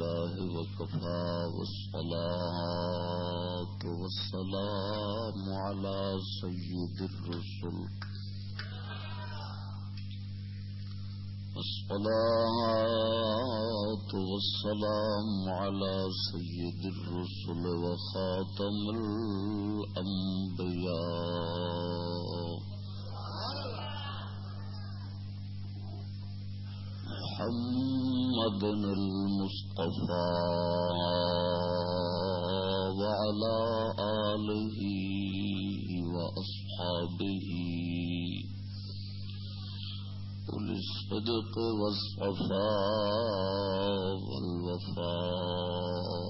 لله وكفى والصلاة والسلام على سيد الرسل. والصلاة والسلام على سيد الرسل وخاتم الأنبياء. محمد محمد المصطفى وعلى آله وأصحابه. أولي الصدق والصفاء والوفاء.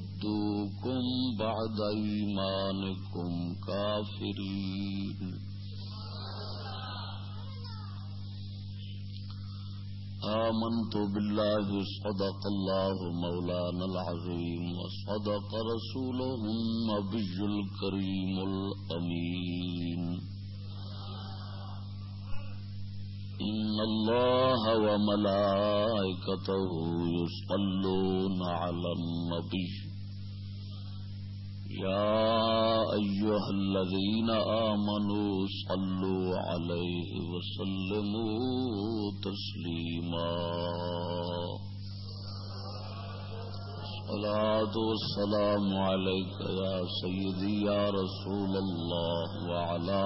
يردوكم بعد إيمانكم كافرين آمنت بالله صدق الله مولانا العظيم وصدق رسوله النبي الكريم الأمين. إن الله وملائكته يصلون على النبي. يا أيها الذين آمنوا صلوا عليه وسلموا تسليما. الصلاة والسلام عليك يا سيدي يا رسول الله وعلى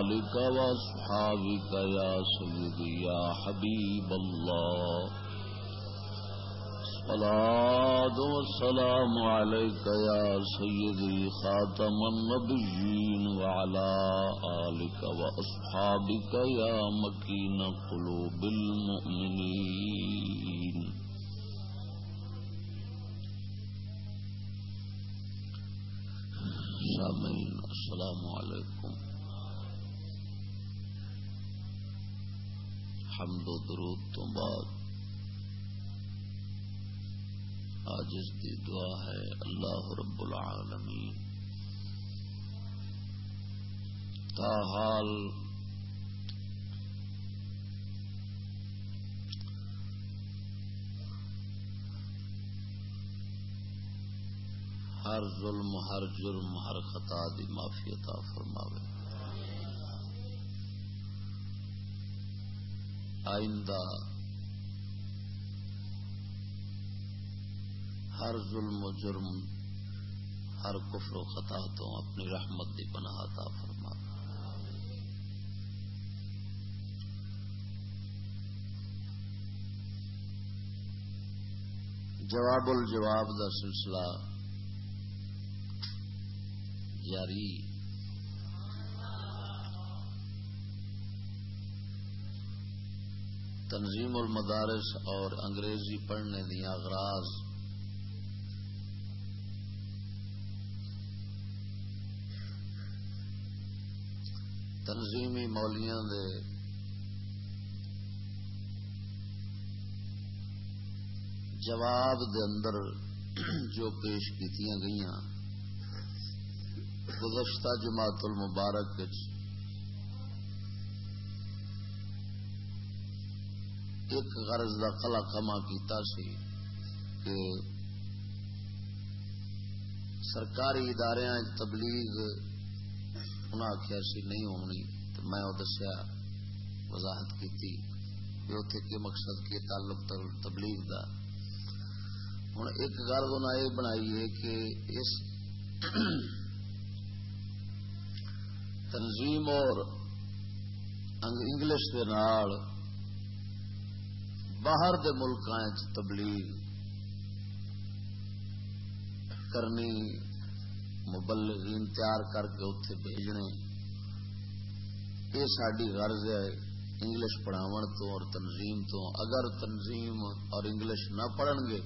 آلك وأصحابك يا سيدي يا حبيب الله. الصلاة والسلام عليك يا سيدي خاتم النبيين وعلى آلك وأصحابك يا مكين قلوب المؤمنين. سامعين، السلام عليكم. حمد و درود تو بعد آجز دی دعا ہے، اللہ رب العالمین۔ تاحال ہر ظلم، ہر جرم، ہر خطا دی معافی عطا فرماوے۔ آئندہ ہر ظلم و جرم، ہر کفر و خطا تو اپنی رحمت دی پناہ عطا فرما۔ جواب الجواب دا سلسلہ جاری۔ تنظیم المدارس اور انگریزی پڑھنے دیا اغراض تنظیمی مولیاں دے جواب دے اندر جو پیش کی گئی گزشتہ جماعت المبارک ایک غرض کا کلا کما کیتا سی کہ سرکاری ادارے تبلیغ انہیں آخیا سی نہیں ہونی۔ تو میں وہ دسیا، وضاحت کی اتنے کے مقصد کے تعلق تبلیغ دا۔ ہوں ایک گل انہیں یہ بنائی ہے کہ اس تنظیم اور انگلش کے نال باہر دے ملک تبلیغ کرنی مبلغین تیار کر کے اتنے بھیجنے۔ یہ ساری غرض ہے انگلش پڑھاو تو اور تنظیم تو۔ اگر تنظیم اور انگلش نہ پڑھن گے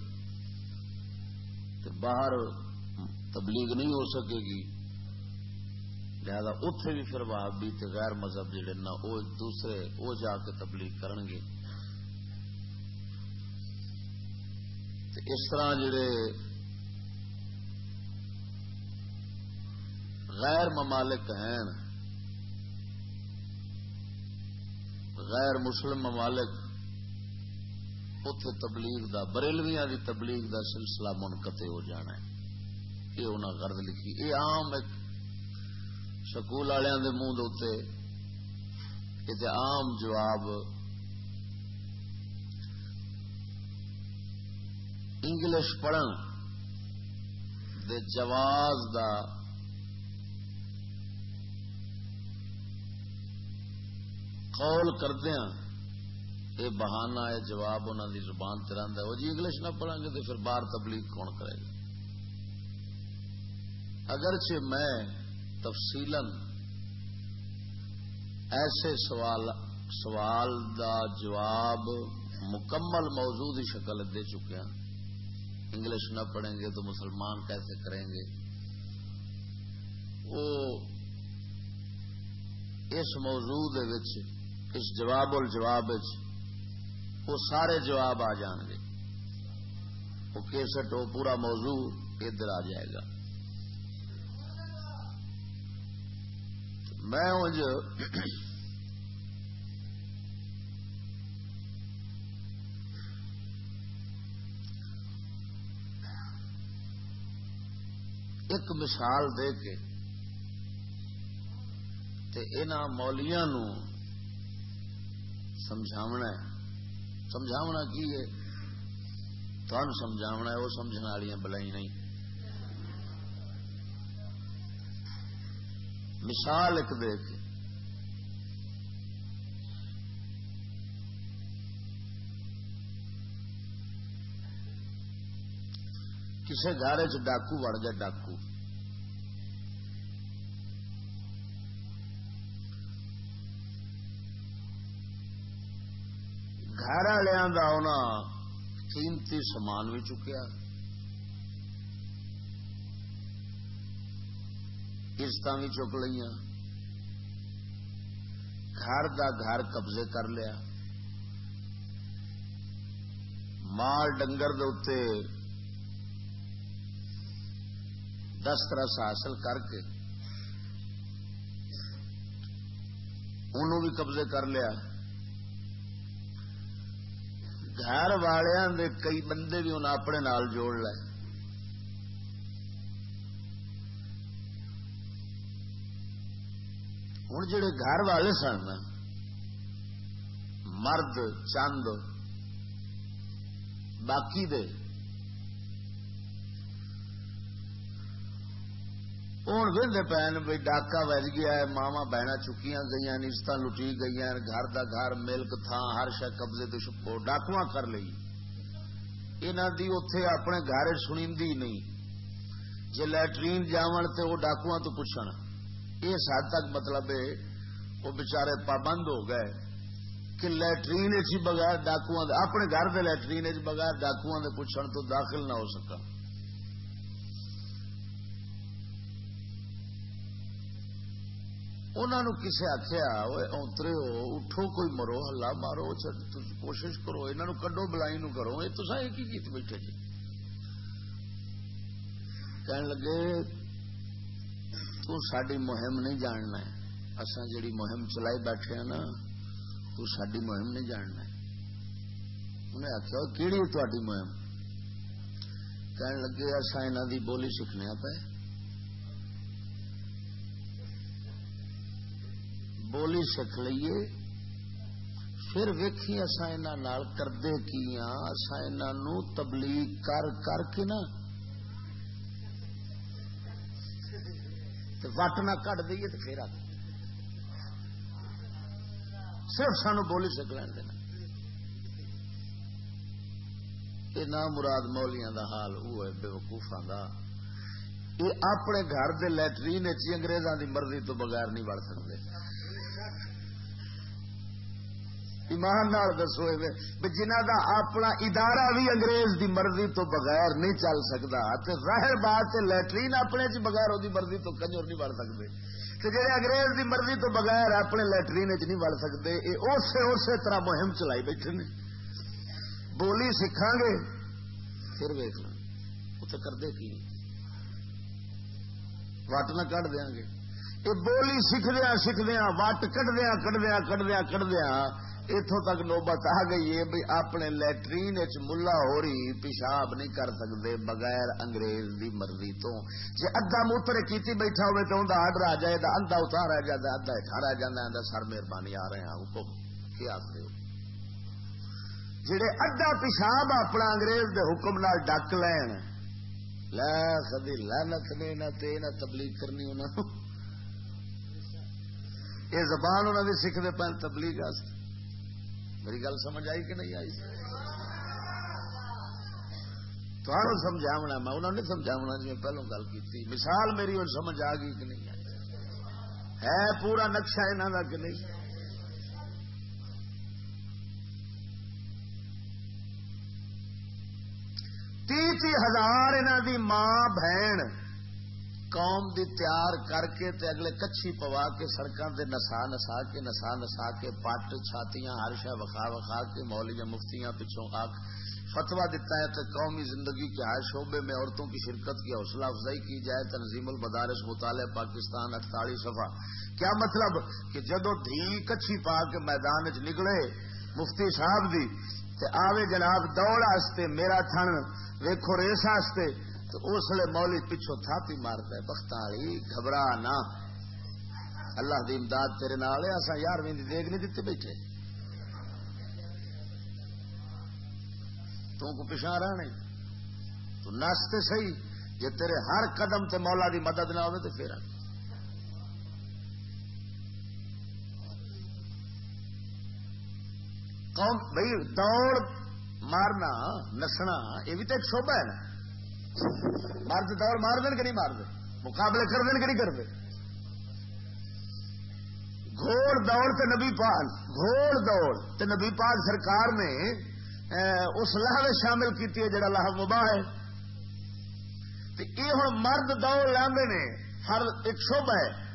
تو باہر تبلیغ نہیں ہو سکے گی۔ لہذا اتے بھی پھر وہابی تے غیر مذہب جڑے نا وہ دوسرے وہ جا کے تبلیغ کرن گے۔ اس طرح جڑے غیر ممالک ہیں۔ غیر مسلم ممالک اتے تبلیغ دا، بریلویاں دی تبلیغ دا سلسلہ منقطع ہو جانا ہے۔ یہ انہیں غرض لکھی۔ یہ عام ایک سکول والوں کے منہ دے یہ عام جواب انگلش پڑھن دے جواز دا قول کردیا ہاں، یہ بہانا ہے جواب انہوں دی زبان ترند ہے۔ وہ جی انگلش نہ پڑھیں گے تو پھر باہر تبلیغ کون کرے گا؟ اگرچہ میں تفصیل ایسے سوال سوال دا جواب مکمل موجود شکل دے چکے ہیں انگلش نہ پڑھیں گے تو مسلمان کیسے کریں گے؟ وہ اس موضوع اس جواب الجواب وہ سارے جواب آ جان گے۔ وہ کیسٹ وہ پورا موضوع ادھر آ جائے گا۔ میں ایک مثال دے کے مولیاں نو سمجھاونا ہے۔ سمجھاونا کی ہے؟ تھن سمجھاونا ہے وہ سمجھنے والی بلائی نہیں۔ مثال ایک دے کے۔ کسی گھر چ ڈاکو وڑ گیا ڈاکو۔ گھر والوں قیمتی سامان بھی چکیا۔ قسط بھی چک لیا گھر دا گھر قبضے کر لیا۔ مال ڈنگر دے دسترس حاصل کر کے انہوں بھی قبضے کر لیا۔ گھر والوں دے کئی بندے بھی انہیں اپنے نال جوڑ لے۔ ہوں جڑے گھر والے سن، مرد، چند، باقی دے ہوں وہدے پین بھائی ڈاکا وج گیا ہے ماوا بہنا چکیاں گئی نشت لٹی گئی گھر دا گھر ملک تھان ہر شہ قبضے تو چھپو ڈاکو کر لی انہوں دی اتے اپنے گھر سنی نہیں جی لٹرین جان تو وہ ڈاکو تو پوچھنا اس حد تک مطلب ہے وہ بچارے پابند ہو گئے کہ لٹرین چ بغیر ڈاکو اپنے گھر کے لٹرین چ بغیر ڈاکو پوچھنے تو داخل نہ ہو سکا انہوں کسے آخیا اترے ہو، اٹھو کوئی مرو، ہلا مارو کوشش کرو انہوں کڈو، بلائی نو کرو۔ یہ تو کی بیٹھے جی۔ کہنے لگے، تو ساری مہم نہیں جاننا اصا جیڑی مہم چلائی بیٹھے ہیں نا، تو ساری مہم نہیں جاننا انہیں آخیا کہڑی تاری مہم؟ کہنے لگے اصا انہوں دی بولی سیکھنے پہ بولی سیکھ لیے، پھر ویکھی اصا انہوں کردے کی اصا انہوں تبلیغ کر کر کے نا وٹ نہ کٹ دئیے تو پھر آ صرف سانو بولی سک لین دینا۔ یہ نہ مراد مولیاں دا حال، وہ ہے بے وقوفا دا۔ یہ اپنے گھر دے لٹرین انگریزاں دی مرضی تو بغیر نہیں بڑھ سکتے ایمان دسو جنہ دا اپنا ادارہ بھی انگریز دی مرضی تو بغیر نہیں چل سکتا ظاہر بات لٹرین اپنے چ بغیر وہ مرضی تو کنجور نہیں بڑھ سکتے جہے انگریز دی مرضی تو بغیر اپنے لٹرین چ نہیں بڑھ سکتے یہ اسی اسی طرح مہم چلائی بیٹھے نے۔ بولی سکھا گے، پھر ویک لیں اتنے کرتے کی؟ وٹ نہ کٹ دیا گے۔ یہ بولی سیکھدیا سیکھدیا وٹ کٹدیا کٹدیا کٹدیا کٹدیا اتوں تک نوبت آ گئی ہے بھی اپنے لٹرین ملا ہو رہی پیشاب نہیں کر سکتے بغیر انگریز دی مرضی تو۔ جی ادا موتر کیتی بیٹھا ہوئے تو انہیں آڈر آ جائے تو ادا اتار آ جاتا ادا اٹھا رہ جاتا سر مہربانی آ رہے ہیں۔ حکم، کیا آخر جڑے ادا پیشاب اپنا انگریز دے حکم نال ڈک لین، لا کدی لانت نے، نہ تے، نہ تبلیغ کرنی انہوں یہ زبان انہوں نے سیکھتے پہ تبلیغ میری گل سمجھ آئی کہ نہیں آئی؟ تمہیں سمجھاونا میں انہوں نے سمجھاونا جی پہلو گل کی مثال میری اور سمجھ آ گئی کہ نہیں آئی؟ ہے پورا نقشہ انہوں کا کہ نہیں؟ تی تی ہزار انہوں دی ماں، بہن قوم دی تیار کر کے تے اگلے کچھی پوا کے سڑکوں سے نسا نسا کے نسا نسا کے پٹ چھاتیاں ہر شہ وکھا وکھا کے مولیاں مفتیاں پچھوں آ فتوا دیتا ہے تو قومی زندگی کے ہر شعبے میں عورتوں کی شرکت کی حوصلہ افزائی کی جائے، تنظیم المدارس، مطالعہ پاکستان اٹتالیس صفحہ۔ کیا مطلب کہ جدو دھی کچھی پا کے میدان چ نکلے مفتی صاحب دی، تے آوے جناب دوڑ آستے، میرا تھن ویکھو ریس آستے تو اس لیے مولی پچھو تھاپی مارتا ہے، بختالی، گھبرا نہ۔ اللہ دی امداد تیرے نال ہے اصا یارویں دیگ نہیں دیتے بیٹھے۔ تو کو پچھا رہنے۔ تو نستے صحیح جی تیرے ہر قدم تے مولا دی مدد نہ ہوئے تو پھر۔ قوم بھائی دوڑ مارنا، نسنا، یہ بھی تو ایک شوبہ ہے نا۔ مرد دور مار دین کہ نہیں مار دے؟ مقابلے کر دین کہ نہیں کرتے گھوڑ دوڑ تے نبی پاک، گھوڑ دوڑ تے نبی پاک سرکار نے اس لہو شامل کی جڑا لہو مباح ہے۔ یہ ہوں مرد دوڑ لے نے، ہر ایک شوب ہے۔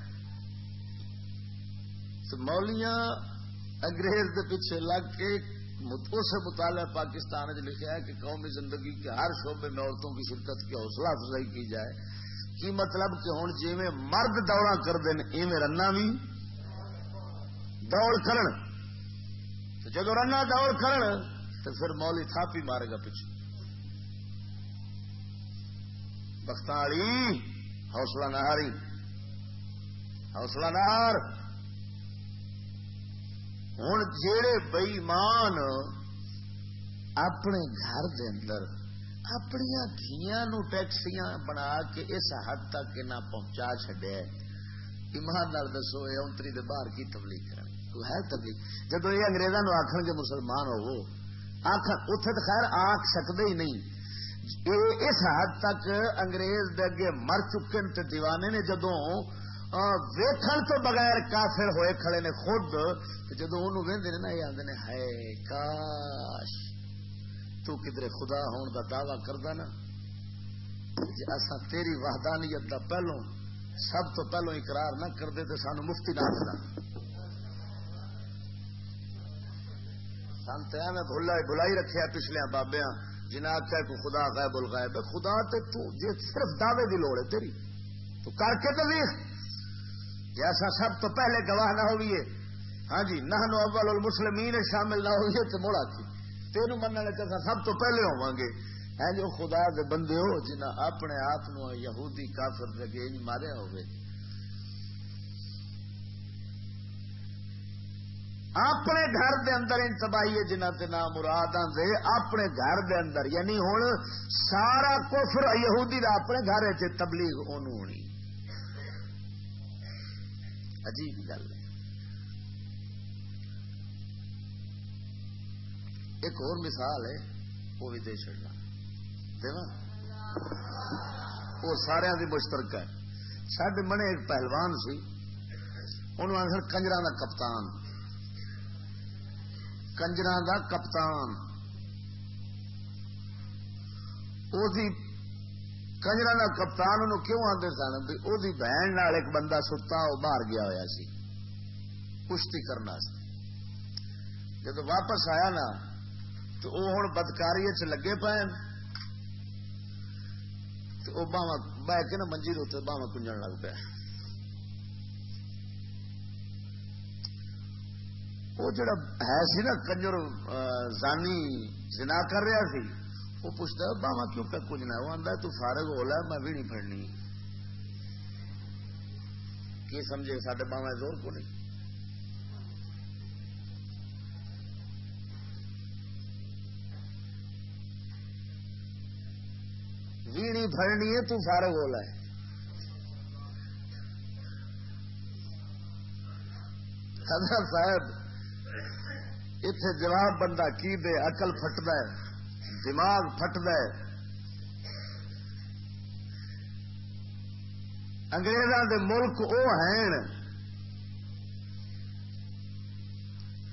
مولیاں انگریز دے پیچھے لگ کے اس مطالعہ پاکستان نے لکھا ہے کہ قومی زندگی کے ہر شعبے میں عورتوں کی شرکت کی حوصلہ افزائی کی جائے، کی مطلب کہ ہوں جی میں مرد دوڑا کر دین ایویں رنا بھی دوڑ کرن۔ تو جب رنا دوڑ کرن، تو پھر مولی تھاپی مارے گا پیچھے۔ بختاری حوصلہ نہ ہاری حوصلہ نہ ہار ہوں جڑے بئیمان اپنے گھر دے اندر اپنیا نو ٹیکسیاں بنا کے اس حد تک نہ پہنچا چڈیا ایمان نال دسو یہ اونتری دے باہر کی تبلیغ کر ہے تبلیغ جب یہ اگریزاں آخر گے مسلمان ہو آخر اتے تو خیر آخ سکتے ہی نہیں اس حد تک انگریز دے اگے مر چکے دیوانے نے جدوں ویکھن تو بغیر کافر ہوئے کھڑے نے خود جدو وہدے نا، یہ آدھے ہے کاش، تو کدھر خدا ہون کا دعوی کردا نا جی اصا تیری وحدانیت دا پہلو سب تو پہلو اقرار نہ کرتے تو سانو مفتی نہ کرنا سنت میں بھلا بلائی رکھے پچھلے بابیا جنہیں آخیا کو خدا غائب الغائب خدا تے تو جی صرف دعوے دی لوڑ ہے تیری، تو کر کے تو دیکھ ایسا سب تو پہلے گواہ نہ ہوئیے۔ ہاں جی نہ اول المسلمین شامل نہ ہوئیے تو موڑا کی تین مننے چاہتا سب تو پہلے ہوا گے۔ ہے جو خدا دے بندے ہو جنہ اپنے آپ یہودی کافر لگے مارے ہوئے۔ اپنے گھر دے اندر ان تباہی جنہ کے نام مراد آدھے اپنے گھر دے اندر یعنی ہوں سارا کفر یہودی دا اپنے گھر تبلیغ ہونی۔ عجیب گل ہے۔ ایک اور مثال ہے، وہ بھی دے چڑنا وہ سارا کی مشترک ہے۔ سڈ منے ایک پہلوان سی، انہوں آخر کنجرا کا کپتان۔ کنجر دا کپتان۔ کنجر کا کپتان انہوں کیوں آتے سن بھی وہ بہن ایک بندہ ستا وہ باہر گیا ہوا سی کشتی کرنا جب واپس آیا نا تو وہ ہوں بدکاری چ لگے پے وہ باوا بہ کے نا منجی روتے باوا کنجن لگ پیا وہ جڑا ہے سی نا کنجر زانی جنا کر رہا سی وہ پوچھتا باوا کیوں پہ کجنا وہ آتا تو فارغ ہو لا میں بھی نہیں پڑنی کی سمجھے سارے باوا زور کو نہیں۔ جی، ویڑی پڑنی ہے، تو فارغ ہو لائے حضرت صاحب اتے جواب بندہ کی دے اقل فٹد دماغ فٹد انگریزاں دے ملک او ہیں۔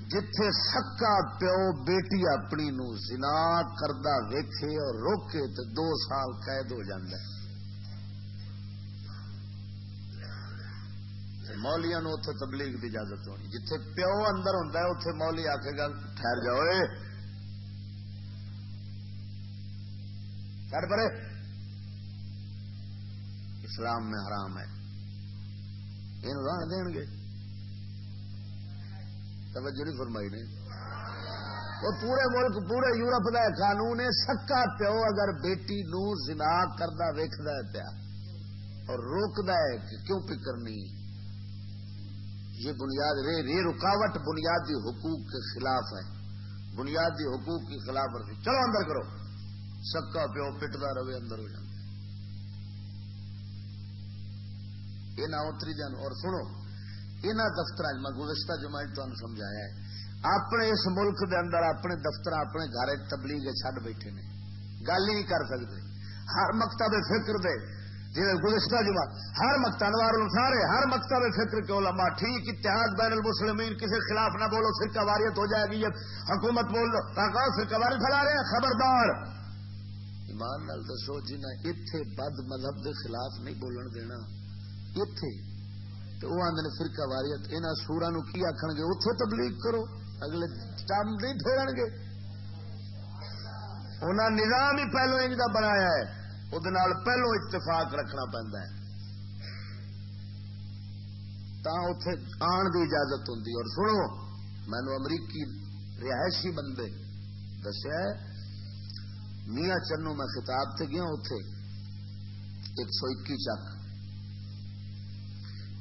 جتھے سکا پیو بیٹی اپنی نو زنا کردہ ویکھے اور روکے تو دو سال قید ہو جاندہ ہے۔ نو اتے تبلیغ کی اجازت ہونی۔ جتھے پیو اندر ہوتا ہے اتے مولی آ کے گل ٹھہر جاؤ کر پڑے اسلام میں حرام ہے۔ یہ ران دین گے۔ توجہ نہیں فرمائی نے۔ وہ پورے ملک، پورے یورپ کا قانون ہے۔ سکا پیو اگر بیٹی نو زنا کردہ ویکد پیا اور روکد ہے کہ کیوں پکرنی یہ بنیاد، رے رے رکاوٹ بنیادی حقوق کے خلاف ہے۔ بنیادی حقوق کی خلاف ورزی۔ چلو اندر کرو۔ سکا پیو پٹتا رہے اندر ہو جائے یہ نہ اتری جان، اور سنو یہاں دفتر میں گزشتہ جمع تمہیں سمجھایا ہے۔ اپنے اس ملک دے اندر اپنے دفتر اپنے گھر تبلیغ چڈ بیٹھے نے۔ گل ہی نہیں کر سکتے ہر مکتب فکر دے۔ جی گزشتہ جمع ہر مکتا نوار سارے ہر مکتا میں فکر کے علماء، ٹھیک، اتحاد بین المسلمین کسی خلاف نہ بولو، فرقہ واریت ہو جائے گی یہ حکومت بول لو۔ فرقہ واری پھیلا رہے ہیں، خبردار۔ ایمان نال دسو جی نے اتے بد مذہب کے خلاف نہیں بولن دینا۔ اتے تو وہ آدھے فرقہ واریت یہاں سورا نو کی آخ گے؟ اتے تبلیغ کرو، اگلے ٹم نہیں پھیرن گے۔ انہیں نظام ہی پہلو انج کا بنایا ہے وہ پہلو اتفاق رکھنا پہنتا ہے۔ اتے آن کی اجازت ہوں اور سنو مینو امریکی رہائشی بندے دسیا میاں چنو میں خطاب سے گیا اتے ایک سو اکی چک۔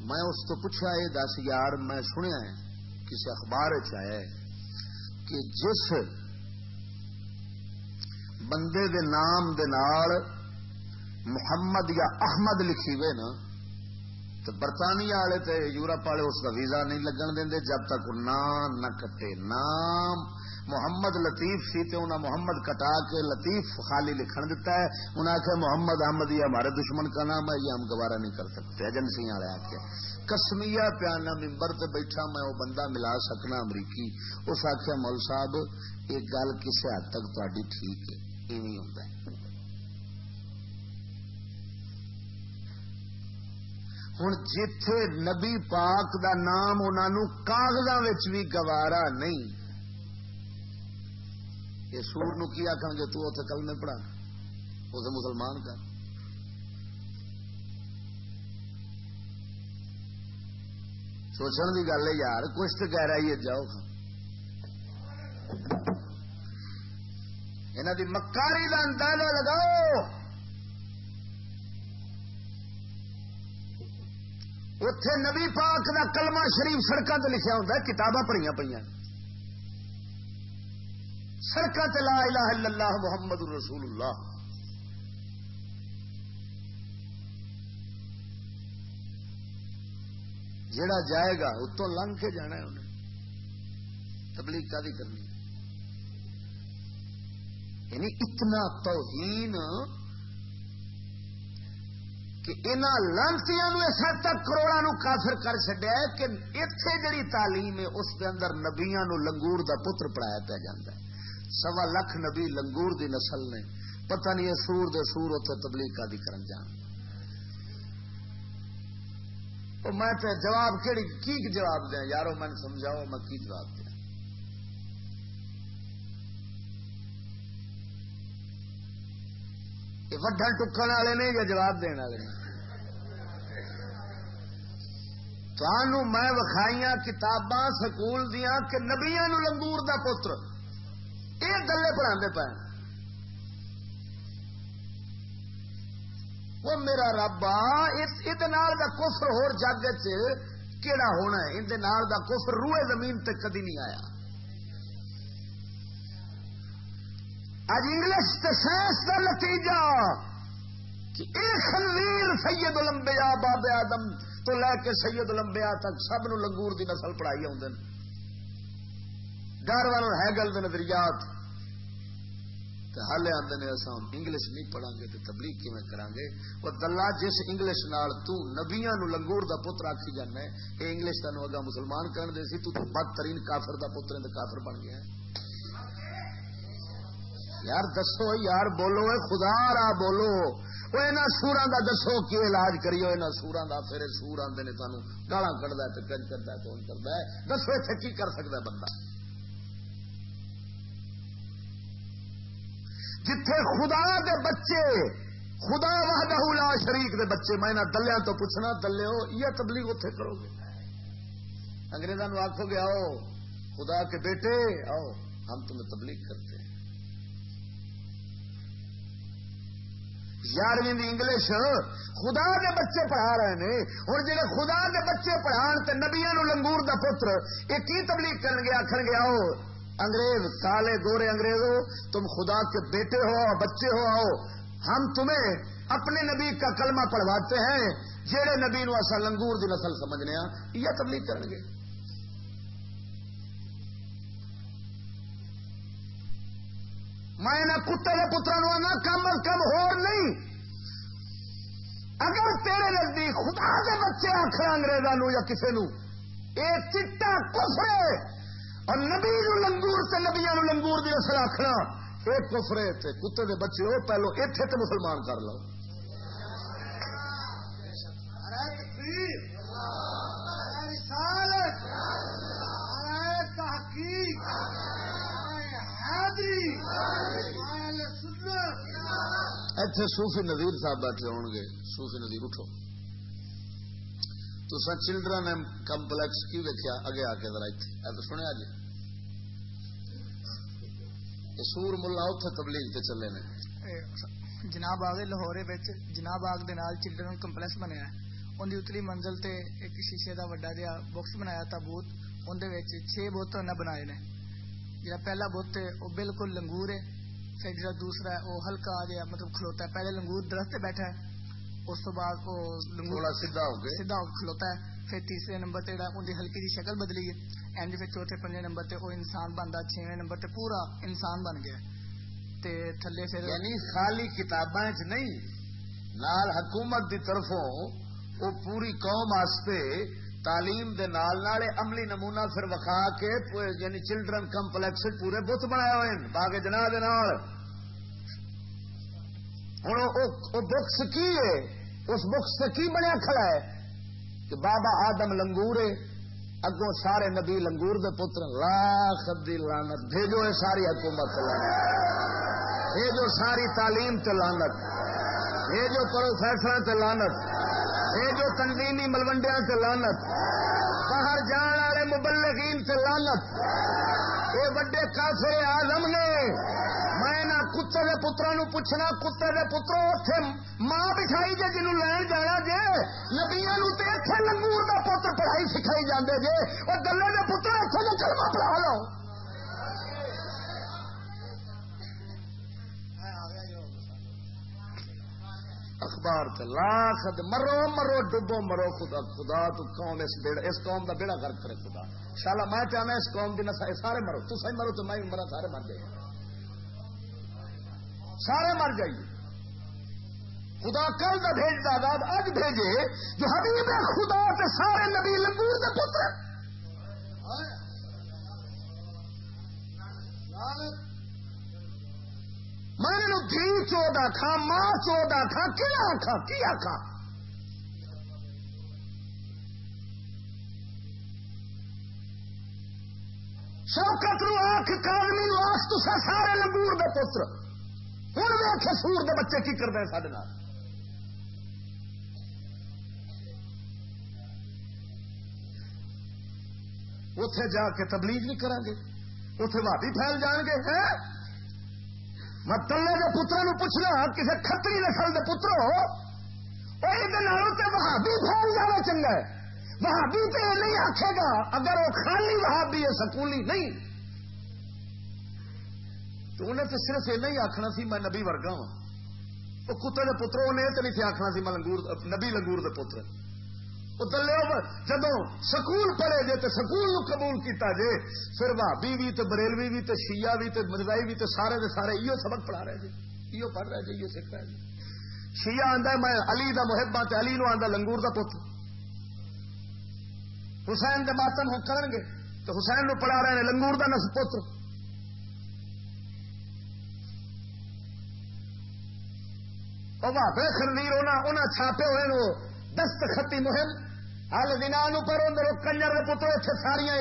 میں اس تو پوچھا یہ دس یار، میں سنیا ہے، کسی اخبار چیا کہ جس بندے دے نام دے نال محمد یا احمد لکھی ہوئے نا تو برطانیہ والے تے یورپ والے اس کا ویزا نہیں لگن دیں جب تک نام نہ کٹے۔ نام محمد لطیف سی تے انہیں محمد کٹا کے لطیف خالی لکھن دیتا ہے۔ انہیں آخیا محمد احمد، یہ ہمارے دشمن کا نام ہے، یہ ہم گوارا نہیں کر سکتے۔ ایجنسی والے آخیا کسمیا پیانا ممبر تے بیٹھا میں وہ بندہ ملا سکنا امریکی اس آخیا مول صاحب، یہ گل کسی حد تک تاری ٹھیک ہے ایویں ہوتا ہے۔ ہوں جتھے نبی پاک دا نام انہوں کاغذ بھی گوارا نہیں۔ یہ سور نو کی آخان گے؟ تو اتنے کل میں پڑھا۔ اسے مسلمان کا سوچن کی گل ہے، یار کچھ تو کہہ رہا جاؤ یہاں مکاری کا اندازہ لگاؤ۔ اتے نبی پاک دا کلمہ شریف سڑکوں سے لکھا ہوتا ہے، کتاباں پڑھیا پہ سڑکوں سے لا الہ الا اللہ محمد رسول اللہ جڑا جائے گا اتوں لنگ کے جانا ہے انہیں۔ تبلیغ کا کرنی یعنی اتنا توہین کہ انہوں لانتی اس تک کروڑا نو کافر کر چڈیا کہ اتنے جڑی تعلیم ہے اس کے اندر نبیا نو لنگور دا پتر پڑھایا پہ جاتا ہے۔ سوا لکھ نبی لنگور دی نسل نے پتہ نہیں سور دے سور اتنے تبلیغ کا دی کرن جان۔ میں تے جواب کہڑی کی جواب دیا؟ یارو میں سمجھاؤ، میں کی جواب دیا؟ وڈن ٹکن والے نے یا جواب دن والے تو میں وکھائیاں کتاباں سکول دیا کہ نبیا نو لنگور دا پتر۔ یہ گلے پڑھا پے۔ وہ میرا رب یہ دا کفر ہو جگ چہڑا ہونا ہے؟ اندر دا کفر روئے زمین تک کدی نہیں آیا۔ اج انگلش سائنس کا نتیجہ کہ ایک خنویر سید لمبیا باب آدم تو لے کے سید لمبیا تک سب نو لنگور دی نسل پڑھائی آدھے ڈر والوں ہیگل کے نظریات۔ ہال آدھے نے اصا انگلش نہیں پڑھا گے تو تبلیغ کی کرا گے وہ دلہ جس انگلش نال تو نبیا نو لنگور دا پتر آخی جانا ہے یہ انگلش تین اگا مسلمان کرن دے سی، تو بدترین کافر دا پتر کافر بن گیا ہے۔ یار دسو، یار بولو خدا را بولو۔ وہ یہاں سورا کا دسو، کی علاج کریو؟ یہاں سورا کا پھر سور آتے نے تمہیں گالا کٹتا ہے کنج کرتا ہے، کون کرتا ہے؟ دسو اتنے کی کر سکتا ہے بندہ؟ جتھے خدا دے بچے، خدا وحدہ لا شریک دے بچے، میں دلیا تو پوچھنا دلے یہ تبلیغ اتے کرو گے۔ انگریزوں آخو گے، آؤ، خدا کے بیٹے، آؤ، ہم تمہیں تبلیغ کرتے یارویں انگلش خدا دے بچے پڑھا رہے ہیں ہوں جی خدا دے بچے پڑھا نبیا نو لنگور دا پتر، یہ کی تبلیغ کر گیا آخر گیا آؤ، انگریز، کالے گورے انگریزو، تم خدا کے بیٹے ہو بچے ہو، آؤ۔ ہم تمہیں اپنے نبی کا کلمہ پڑھواتے ہیں جہے نبی نو اصا لنگور دی نسل سمجھنے یہ تبلیغ کریں گے۔ میں کتے کے پترا آنا کم از کم ہور نہیں۔ اگر تیرے نزدیک خدا کے بچے آخر اگریزوں یا کسی نو اے چٹا کفرے۔ اور نبی نو لنگور تے نبیا نو لنگور دی اصل آخنا یہ کفرے تھے کتے کے بچے ہو پہلو اتنے تو مسلمان کر لو۔ اتے سوفی نظیر صاحب بیٹھے ہو گے۔ سوفی نظیر اٹھو۔ تو چلڈرن کمپلیکس کی ویکیا اگے آ کے ذرا اتنے تو سنیا جی؟ سور ملا اتنے تبلیغ سے چلے نے۔ جناب آگ لاہور جناب آگ دے نال چلڈرن کمپلیکس بنیا ان کی اتلی منزل تے ایک شیشے کا وڈا جہا بکس بنایا تابوت اندر چھ بوتل بنائے نے۔ جا پہلا بت ہے وہ بالکل لنگور ہے۔ پھر جا دوسرا ہے وہ ہلکا جہا مطلب کھلوتا ہے۔ پہلے لنگور درخت بیٹھا ہے اس تو بعد وہ لنگور سیدا ہو سیدا کھلوتا ہے۔ پھر تیسرے نمبر تے ان کی ہلکی جی شکل بدلی ہے۔ اینڈ پھر چوتھے پنجے نمبر تے وہ انسان بنتا چھویں نمبر تے پورا انسان بن گیا تے تھلے پھر یعنی خالی کتاباں نہیں نال حکومت دی طرفوں وہ پوری قوم واسطے تعلیم دے نال نال عملی نمونہ پھر وکھا کے یعنی چلڈرن کمپلیکس پورے بت بنایا ہوئے باغ جنا ہوں بکس کی ہے؟ اس بکس سے کی بنیا کھڑا ہے؟ کہ بابا آدم لنگور اگوں سارے نبی لنگور دے پتر لاکھ دی لانت بھیجو یہ ساری حکومت لانت بھیجو ساری تعلیم تے لانت بھیجو پروفیسر تے لانت یہ جو تنظیمی ملوڈیا سے لانت باہر جان والے مبلغین سے لانت یہ وڈے کافر آزم نے، میں کتے کے پترا نو پوچھنا، کتے کے پترو اتے ماں بٹھائی جی جنوب لین جانا جے نبیا نو اتنے لنگور کا پتر پڑھائی سکھائی جاندے جے اور گلے کے پتر اتنے کلمہ پڑھا لو۔ اخبار تے لاکھ مرو مرو ڈبو مرو خدا خدا تو قوم اس بیڑا اس قوم دا بیڑا غرق کرے خدا۔ شالا میں تے اس قوم دی نسا سارے مرو۔ تو سہی مرو تو میں مرا، سارے مر جائیے۔ سارے مر جائیے۔ خدا کل کا بھیج دا داد اج بھیجے جو حبیب خدا تے سارے نبی لنگور کے پتر۔ میں دھی چودا تھا ماں چودا تھا کیا آخا کی آخا شوکت نو آخ کالمی واس تو سارے لنگور دے پتر۔ ہوں ویخ سور دے بچے کی کرتے ہیں سارے اتے جا کے تبلیغ نہیں کریں گے اتے بھابی پھیل جان گے تلے کے پترا پوچھنا کسی کتری نسل کے پتر ہو بہادی پھیل جانا چنگا ہے بہادی تو یہ نہیں آخے گا، اگر وہ خالی بہادی ہے، سکولی نہیں۔ تو انہیں تو صرف یہ نہیں آخنا سی، میں نبی ورگا ہوں۔ وہ کتے کے پتروں نے تو نہیں آخنا سی، میں لنگور نبی لنگور دے پتر۔ جدو سکول پڑھے جے تو سکول نو قبول کیتا جے، پھر بھابی بھی تو بریلوی بھی تو شیعہ بھی تو مرزائی بھی تو سارے دے سارے ایو سبق پڑھا رہے جی ایو پڑھ رہے جی ایو سکھ رہے جی شیعہ آندا میں علی دا محبا تے علی نو آندا، لنگور دا پتر۔ حسین دے ماتم ہو کرن گے تو حسین نو پڑھا رہے ہیں لنگور دا نس پوت وہ پتر خردیر انہیں چھاپے ہوئے دست دستخطی مہم۔ ہل دن پر کنجر پتر اتنے ساریا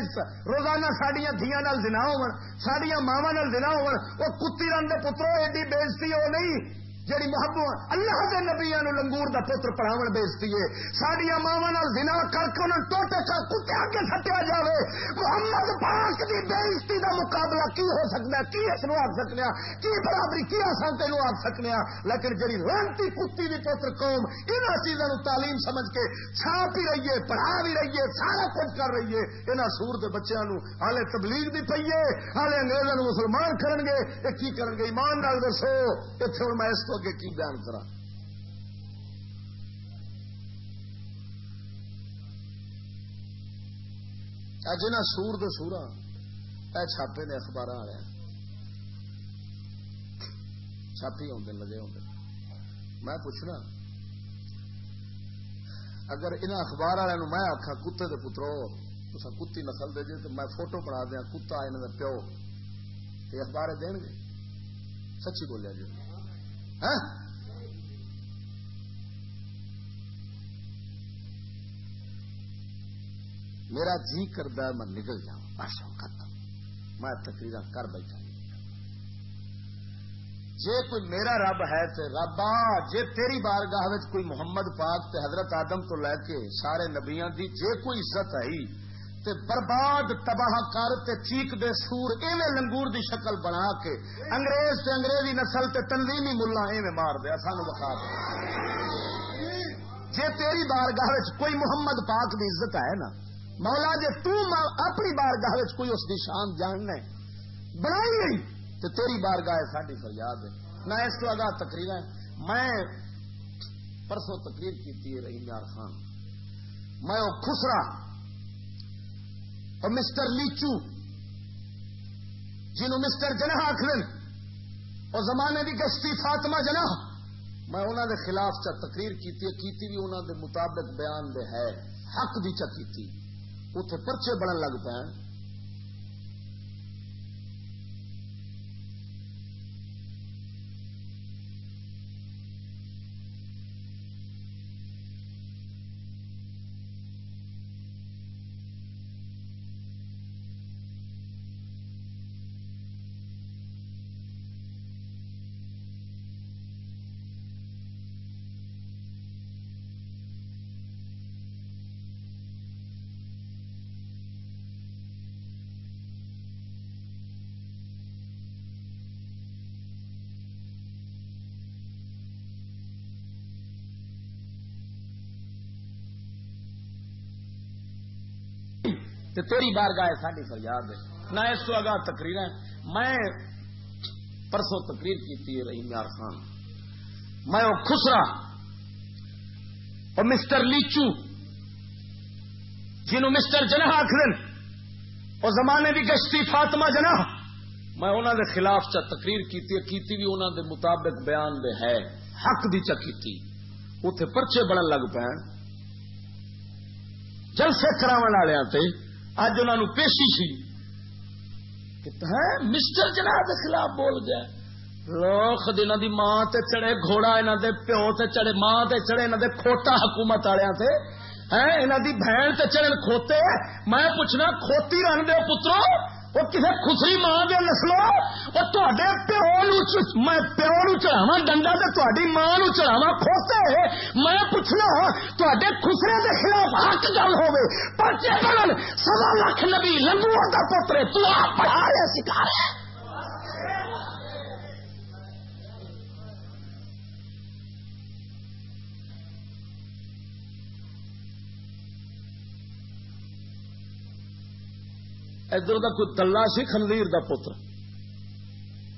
روزانہ سڈیا دیا دنا ہو سڈیا ماوا دنا ہو کتی رنگ پترو ایڈی بےزتی وہ نہیں۔ جیڑی محبت اللہ کے نبیا نو لنگور دا پتر پڑھاو بےزتی ہے. سڈیا ماوا دنا کر کے انہوں ٹوٹے کر کتے کے سٹیا جائے محمد پاک دی بےزتی دا مقابلہ کی ہو سکتا ہے؟ کی اس آخ سکنے کی برابری کی آسان تین آخ سکنے لیکن جی لانتی کتی دی پتر قوم ان چیزوں تعلیم سمجھ کے چھاپ ہی رہیے پڑھا بھی رہیے سارا کچھ کر رہیے یہاں سور کے بچوں ہالے تبلیغ بھی پیے ہالے انگریزوں مسلمان کرن گے، یہ کی کرن گے؟ ایمان نال دسو اتنے ہوں میں اس تو اگے کی بیان کرا؟ اج نہ سور دے سورا اے چھاپے نے اخبار والے چھاپی آدھے لگے آدھے میں پوچھنا، اگر ان اخبار والوں میں آخا کتے دے پترو تو کتی نسل دے جے، تو میں فوٹو بنا دیا کتا ان پیو۔ یہ اخبار دین گے سچی بولیا جی ہاں؟ میرا جی کرتا میں نکل جاؤں۔ بس ختم۔ میں تقریر کر بیٹھا جے کوئی میرا رب ہے تو رب جے تیری بارگاہ کوئی محمد پاک تے حضرت آدم تو لے کے سارے نبیاں دی جے کوئی عزت ہے تے برباد تباہ کر تے چیک دے سور ایویں لنگور دی شکل بنا کے انگریز تے انگریزی نسل تے تنظیمی ملا ایویں مار دیا، سانو بخا دے جے تیری بارگاہ کوئی محمد پاک دی عزت ہے نا، مولا جے تو اپنی بارگاہ کوئی اس دی شان جاننا ہے بنائی نہیں تو تیری بارگاہ ساری فریاد ہے۔ نہ اس کو اگاہ تقریر ہے میں پرسوں تقریر کی رحیم یار خان۔ میں وہ خسرا اور مسٹر لیچو، جنہوں مسٹر جناح آخر اور زمانے کی گشتی فاطمہ جناح، میں انہوں دے خلاف چا تقریر کی بھی انہوں دے مطابق بیان دے ہے، حق بھی چا کیتی اتے پرچے بڑھن لگ پے تے تیری بار گاہ ساری فریاد ہے۔ نہ اس کو اگاہ تقریر ہے۔ میں پرسوں تقریر کی رہی میار خان۔ میں وہ خسرا اور مسٹر لیچو، جنہوں مسٹر جناح آخر اور زمانے کی گشتی فاطمہ جناح، میں انہوں دے خلاف چا تقریر کی بھی انہوں دے مطابق بیان دے ہے۔ حق بھی چا کی اتے پرچے بڑن لگ پے جلسے کرا اج انہوں پیشی سی ہاں، مسٹر جناب کے خلاف بول گیا۔ لوگ دن دی ماں تے چڑے گھوڑا انہوں دے پیو تے چڑے ماں تے چڑے انہوں دے کھوٹا حکومت والوں سے ہاں، انہوں دی بہن تے چڑے کھوتے۔ میں پوچھنا، کھوتی رن دے پترو؟ وہ کسی خسری ماں دے نسلو وہ تے پیو میں پیو نو چڑھاوا ڈنڈا تو تاری ماں نو چڑھاوا کھوتے میں پوچھنا تے خسرے کے خلاف حق گل ہوے پرچے پڑھن سوا لاکھ نبی لمبو کا پوترے تو آپ پڑھا رہے سکھا رہے ادھر کا کوئی تلا سی خنزیر دا پتر،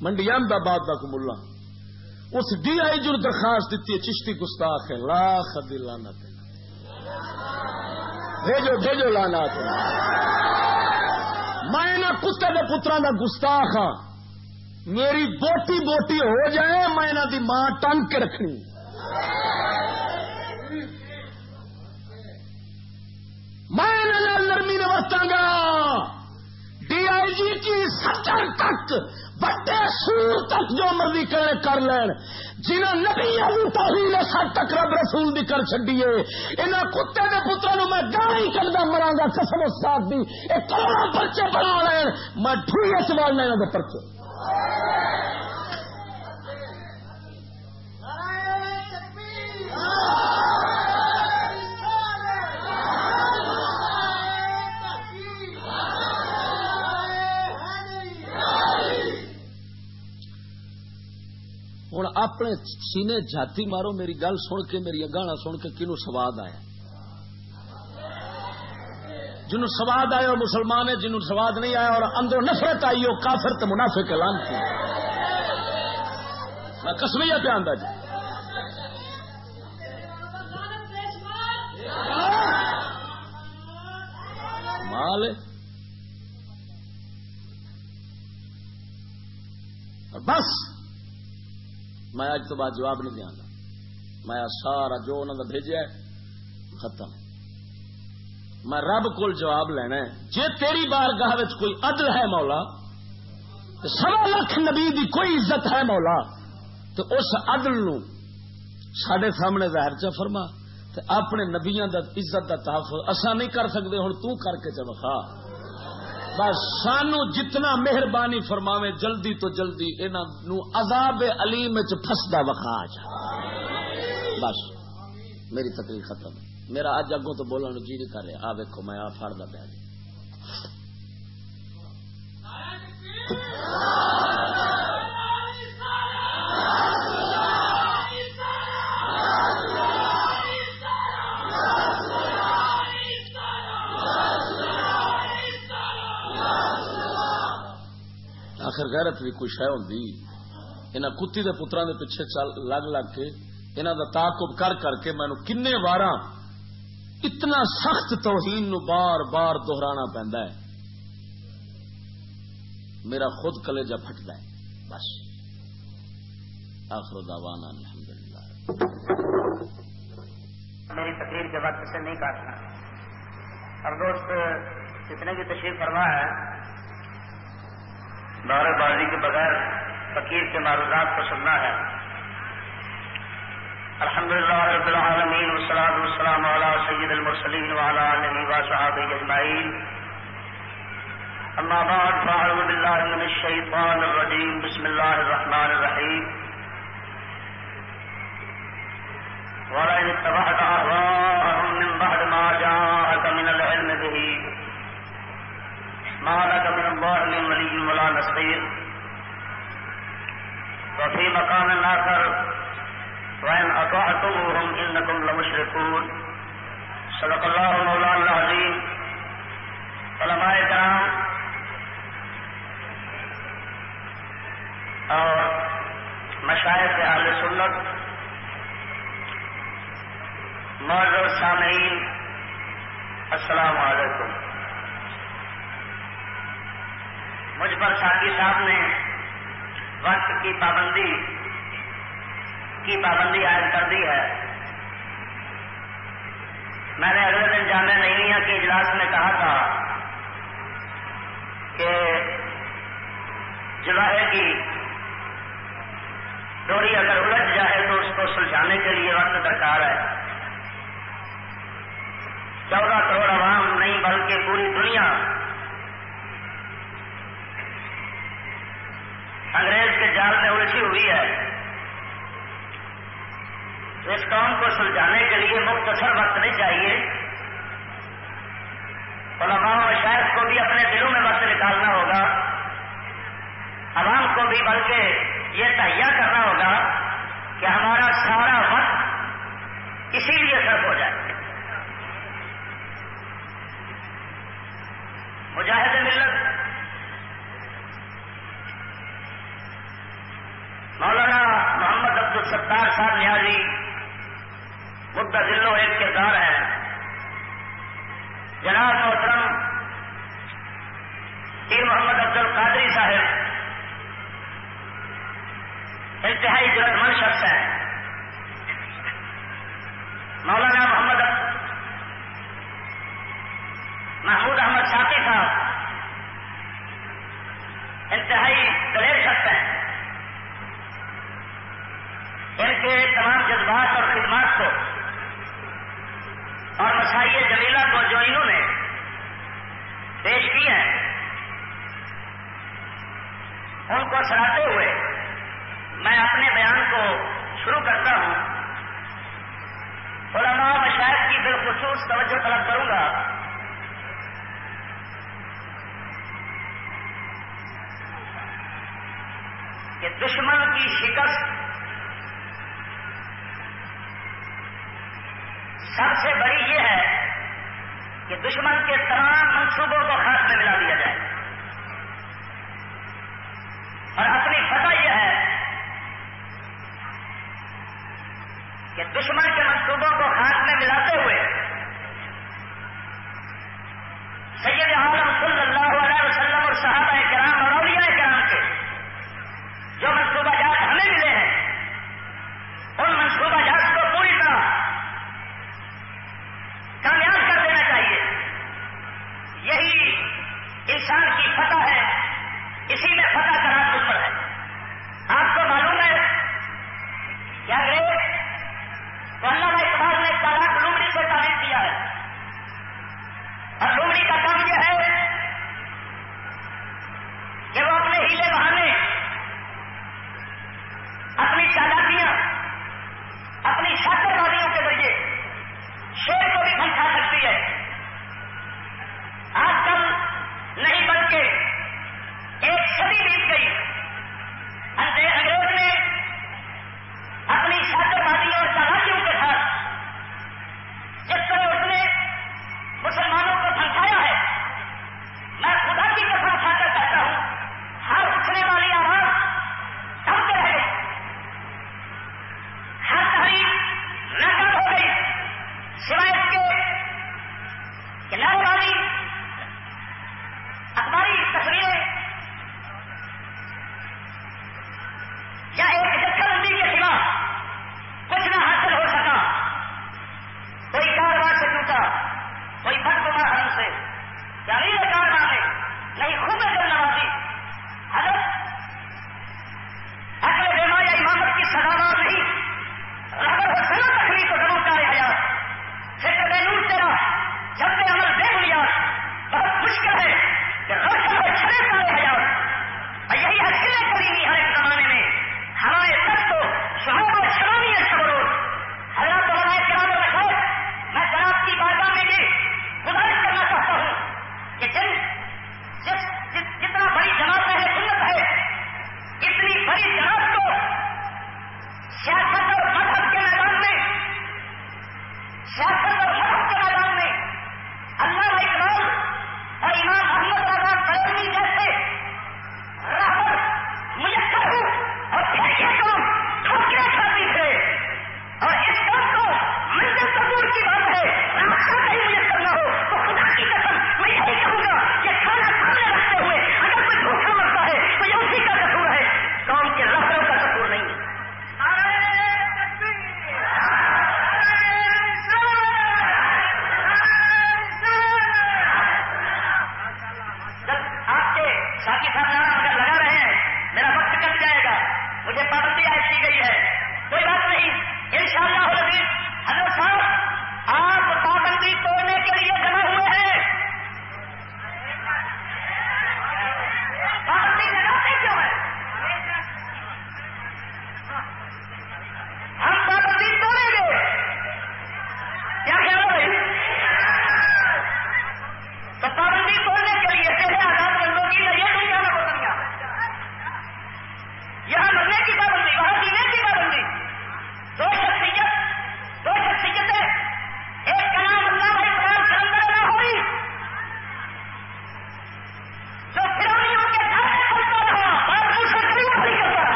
منڈی احمدآباد کا کوئی ملا۔ اس ڈی آئی جو درخواست دیتی ہے، چشتی گستاخ ہے لاکھ لانا بھیجو بھیجو لانا میں کتے کے پترا کا گستاخ ہاں۔ میری بوٹی بوٹی ہو جائے، میں دی ماں ٹنگ کے رکھنی۔ میں نرمی نے ورتا گا۔ جی کی سچر تک بڑے سور تک جو مرضی کرے، کر لین۔ جنہ نبی ابو توحید سٹ تک رب رسول دی کر چڈیے انہاں کتے دے پتروں نو میں گالی کردا مراں گا قسم استاد دی۔ اے کروڑا پرچے بنا لین۔ میں ڈھوئے سوال لینا دے پرچے۔ اپنے سینے جاتی مارو، میری گل سن کے، میری گانا سن کے کنو سواد آیا؟ جنہوں سواد آیا وہ مسلمان ہے جنہوں سواد نہیں آیا، اور اندر نفرت آئی، وہ کافر تو منافع کے کی میں کسمیا پہ آدھا جی۔ مال بس۔ میں اج تو بعد جواب نہیں دیا گا۔ میں سارا جو انہوں نے بھیجا ختم۔ میں رب کو جواب لینا ہے جی تیری بار گاہ کوئی عدل ہے مولا سوا لکھ نبی دی کوئی عزت ہے مولا تو اس عدل نو سڈے سامنے ظاہر چا فرما اپنے نبیا عزت کا تحفظ اصا نہیں کر سکتے ہوں تو کر کے چا بس سانو جتنا مہربانی فرماوے جلدی تو جلدی انہوں عذاب علیم چسدا وکھا جا۔ بس، میری تقریر ختم۔ میرا اج اگوں تو بولنے جی نہیں کر رہا آ ویکو میں آ فردا پیا جی۔ آخر غیرت بھی کچھ ہے ہوں ان کتی دے پترا دے پیچھے چل لگ لگ کے انہوں دا تعاقب کر کر کے مینو کن بار اتنا سخت توہین نو بار بار دہرانا پہنتا ہے۔ میرا خود کلیجا پھٹتا ہے۔ بس۔ آخر داوانا الحمدللہ۔ میری تقریر کے وقت سے نہیں کاٹنا اب دوست، جتنے بھی تشریف فرما ہے دورے بازی کے بغیر فقیر کے معروضات کو سننا ہے۔ الحمد للہ رب العالمین وسلام والسلام علی سید المرسلین وعلى آلہ وصحابہ اجمعین۔ اما بعد، فاعوذ باللہ من الشیطان الرجیم۔ بسم اللہ الرحمن الرحیم۔ وَلَئِنِ اتَّبَعْتَ أَهْوَاءَهُمْ ما لك من الله من ولي ولا نصير. وفي مقام آخر، وإن أطعتموهم إنكم لمشركون. صدق الله مولانا العظيم. علماء کرام، اور مشاہد اہل سنت معذر سامعین، السلام علیکم. مجھ پر ساتھی صاحب نے وقت کی پابندی کی پابندی عائد کر دی ہے۔ میں نے اگلے دن جامعہ نہیں کے اجلاس میں کہا تھا کہ جگہ کی ڈوری اگر الجھ جائے تو اس کو سلجھانے کے لیے وقت درکار ہے۔ چودہ کروڑ عوام نہیں بلکہ پوری دنیا انگریز کے جال میں الجھی ہوئی ہے۔ اس قوم کو سلجھانے کے لیے مختصر وقت نہیں چاہیے۔ علماء و شاید کو بھی اپنے دلوں میں وقت نکالنا ہوگا۔ عوام کو بھی، بلکہ یہ تہیا کرنا ہوگا کہ ہمارا سارا وقت اسی لیے صرف ہو جائے۔ مجاہد ملت مولانا محمد عبد الستار صاحب نیازی مدعا دلو ایک کردار ہے جناب محترم، پیر محمد عبد القادری صاحب انتہائی ضرورت مند شخص ہے مولانا محمد محمود احمد ساتھی صاحب انتہائی دلیر شخص ہیں ان کے تمام جذبات اور خدمات کو۔ اور مسائل جمیلہ کو جو انہوں نے پیش کی ہیں، ان کو سراہتے ہوئے میں اپنے بیان کو شروع کرتا ہوں۔ علماء مشاہد کی بالخصوص توجہ طلب کروں گا۔ کہ دشمن کی شکست سب سے بڑی یہ ہے کہ دشمن کے تمام منصوبوں کو خاص میں ملا دیا جائے۔ اور اپنی فتح یہ ہے کہ دشمن کے منصوبوں کو خاص میں ملاتے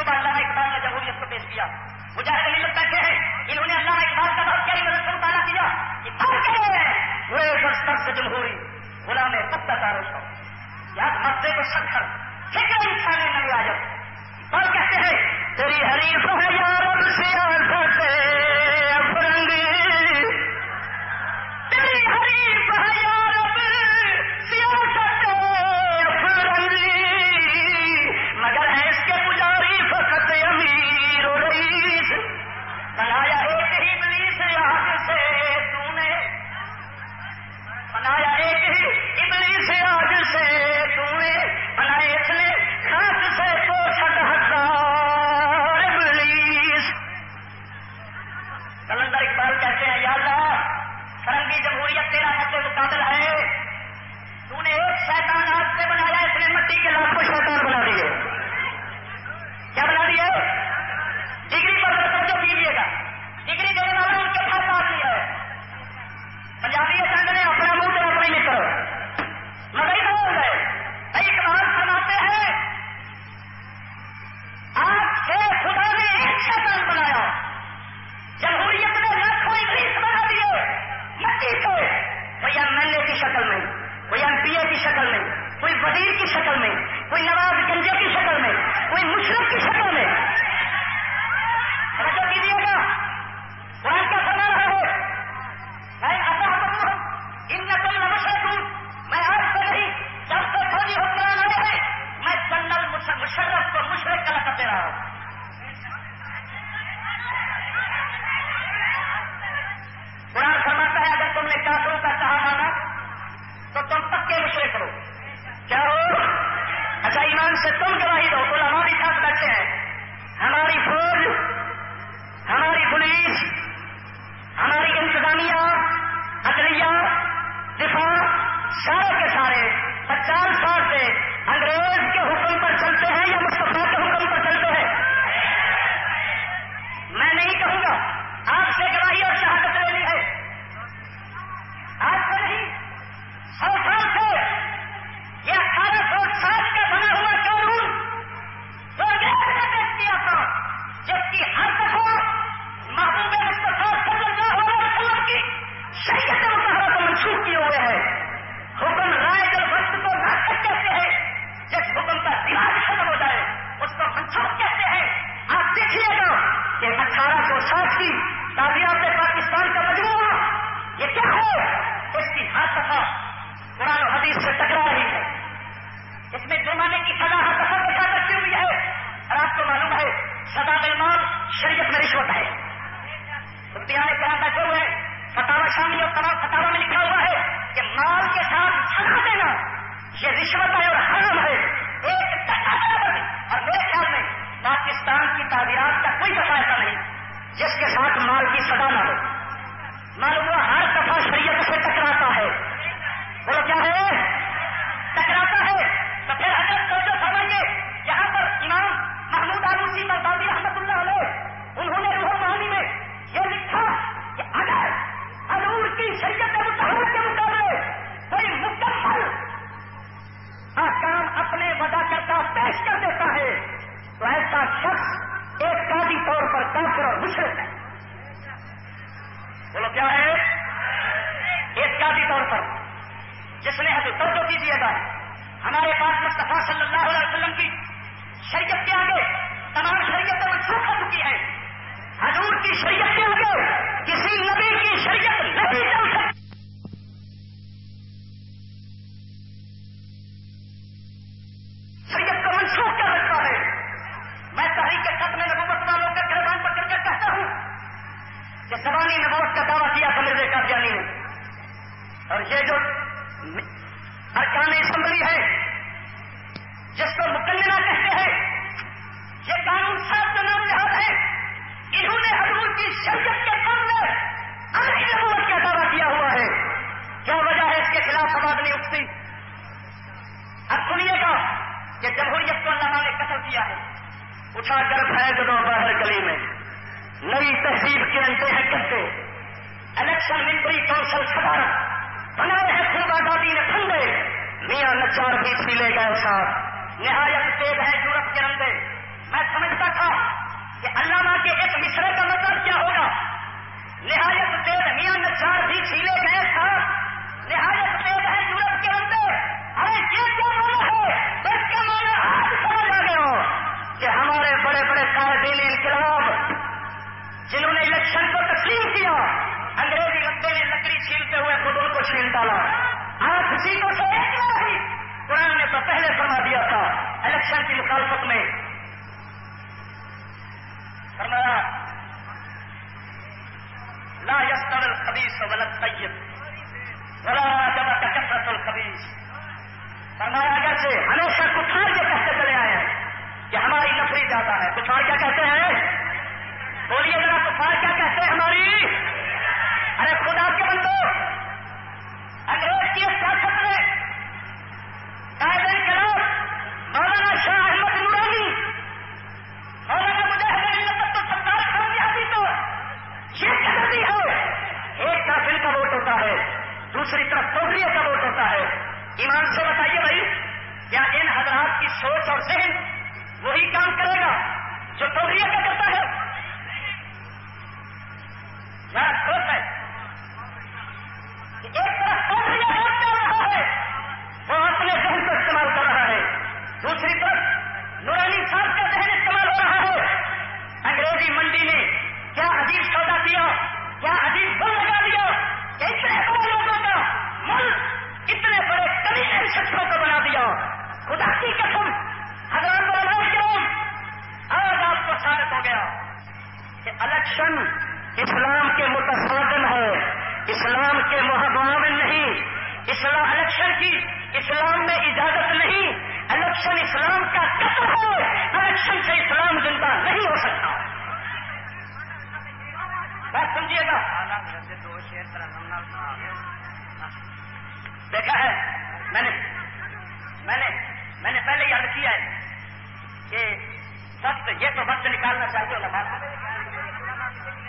صبح اللہ نے اقبال نے جمہوریت کو پیش کیا۔ مجھے مجاہد ملت بیٹھے ہیں۔ انہوں نے علامہ اقبال کا بہت پیاری مدد کو مطالعہ کیا۔ کہ سے جمہوری غلام پتہ تاروش ہو یا مسئلے کو سکھر فکر انسان نہیں آ جاؤ اور کہتے ہیں، تیری حریف ہے یا رب سے افرنگی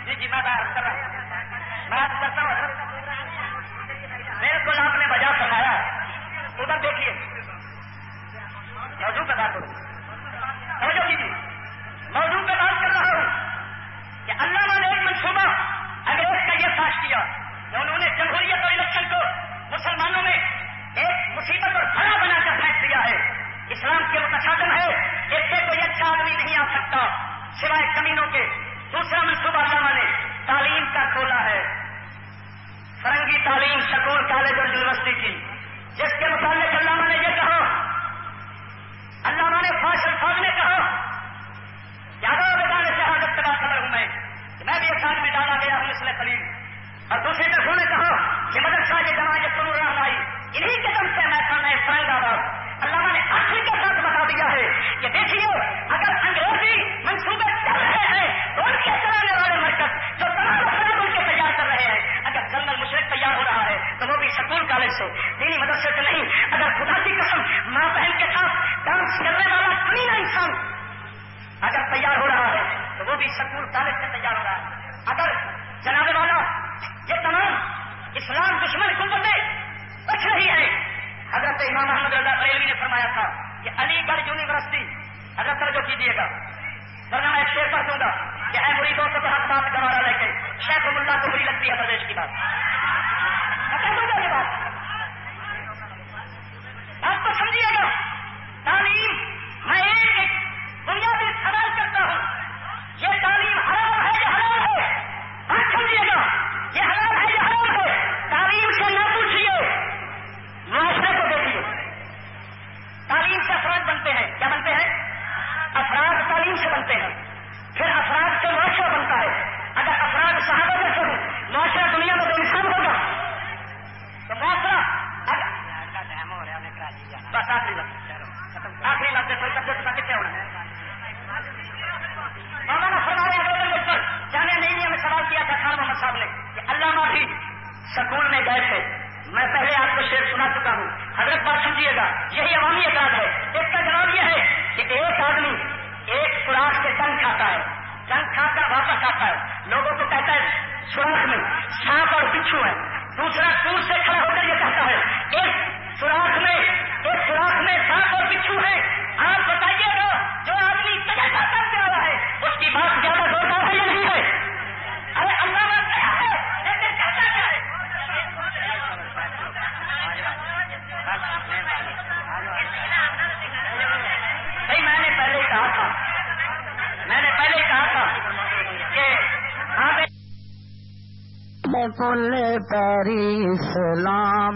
جی جی میں بات کر رہا بات کرتا ہوں میرے کو آپ نے بجا سکھایا ادھر دیکھیے۔ موجود بتا دو۔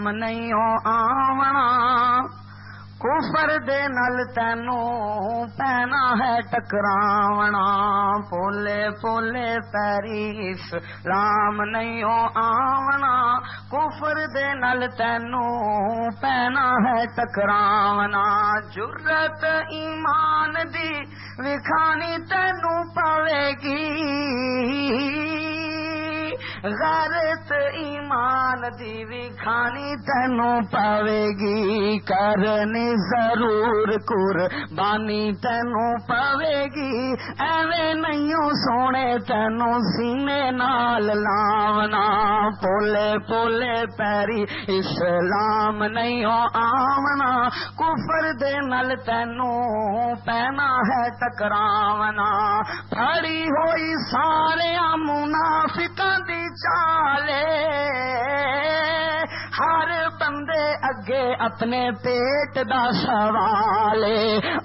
اسلام نہیں آونا کفر دے نل تینو پینا ہے ٹکراونا پولے پولے پیری اسلام نہیں آونا کفر دے نل تینو پینا ہے ٹکراونا جرت ایمان دی وکھانی تینو پاوے گی غیرت ایمان دی کھانی تینو پاوے گی کرنی ضرور کور۔ بانی تینو پاوے گی ایویں نہیں سونے تینو سینے نال لاونا۔ پولے پولے پیری اسلام نہیں آونا۔ کفر دے نل تینو پینا ہے ٹکراونا۔ پھڑی ہوئی سارے منافقاں دی چالے۔ ہر بندے اگے اپنے پیٹ دا سوال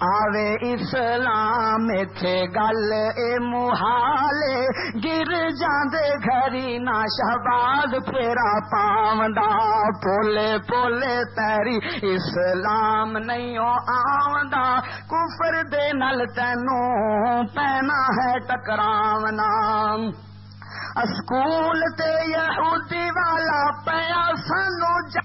آوے اسلام تھے گل اے محالے گر جاندے گھری نا شہباد پھیرا پاوندا۔ پولے پولے تیری اسلام نہیں آوندا۔ کفر دے نل تینوں پینا ہے ٹکراونا۔ اسکول تے یہودی والا پیا سانو جا